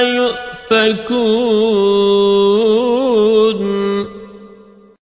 يؤفكون.